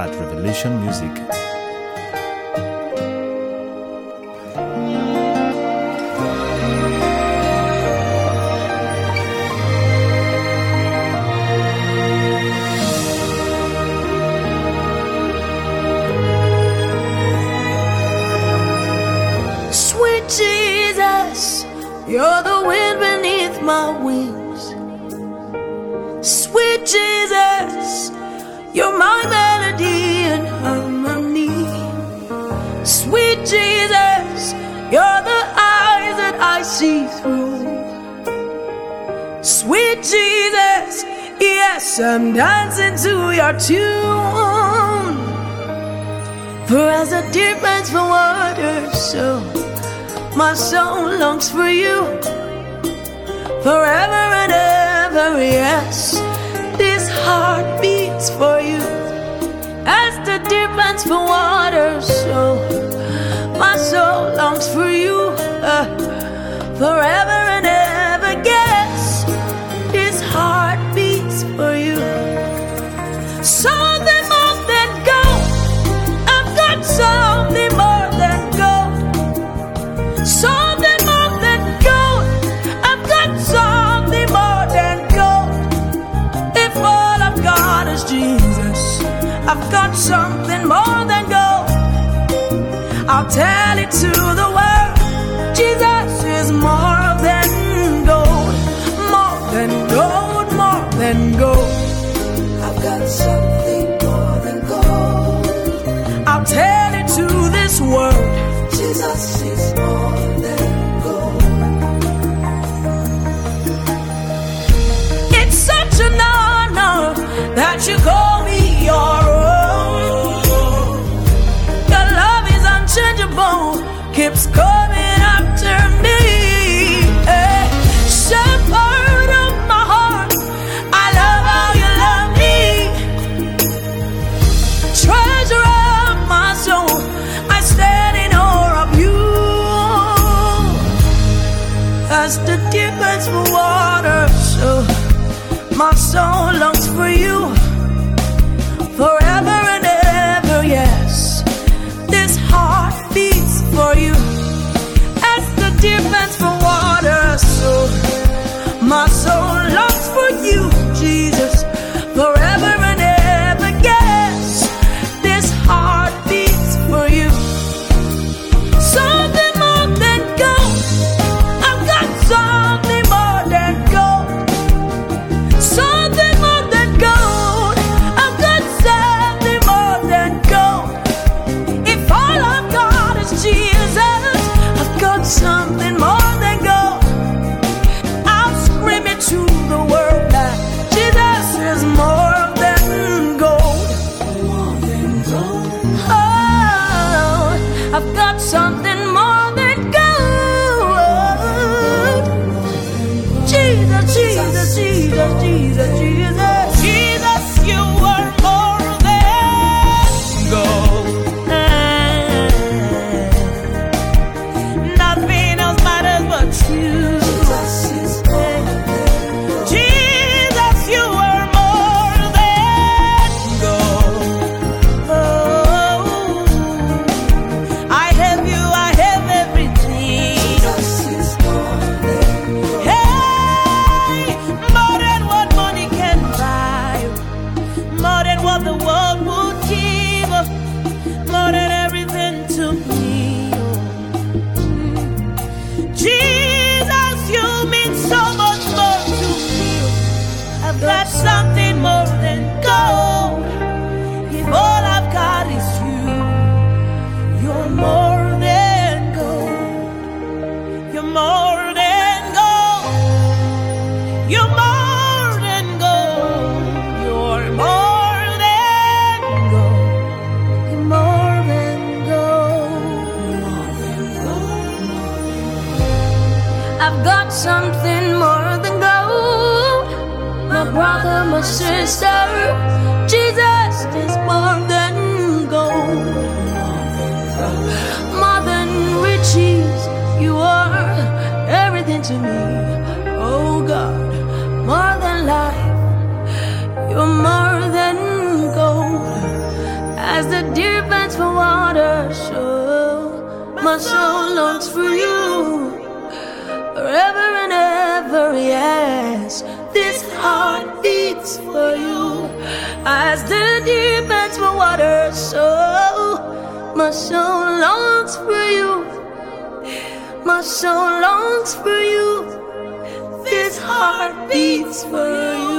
at Revelation Music. Sweet Jesus, you're the wind beneath my wings. Sweet Jesus, you're my melody see through. Sweet Jesus, yes, I'm dancing to your tune. For as the deer pants for water, so my soul longs for you forever and ever. Yes, this heart beats for you as the deer pants for water, so I've got something more than gold. I'll tell it to the world. Jesus is more than gold. More than gold, more than gold. I've got something more than gold. I'll tell it to this world. Jesus is more than gold. It's such an honor that you call The deep pants for water, so my soul longs for you forever and ever. Yes, this heart beats for you. Something got something more than gold. If all I've got is you, you're more than gold. You're more than gold. You're more than gold. You're more than gold. You're more than gold. I've got something more brother, my sister, Jesus is more than gold. More than riches, you are everything to me. Oh God, more than life, you're more than gold. As the deer pants for water, so my soul longs for you. Forever and ever, this heart beats for you. As the deep pants for water, so my soul longs for you. My soul longs for you. This heart beats for you.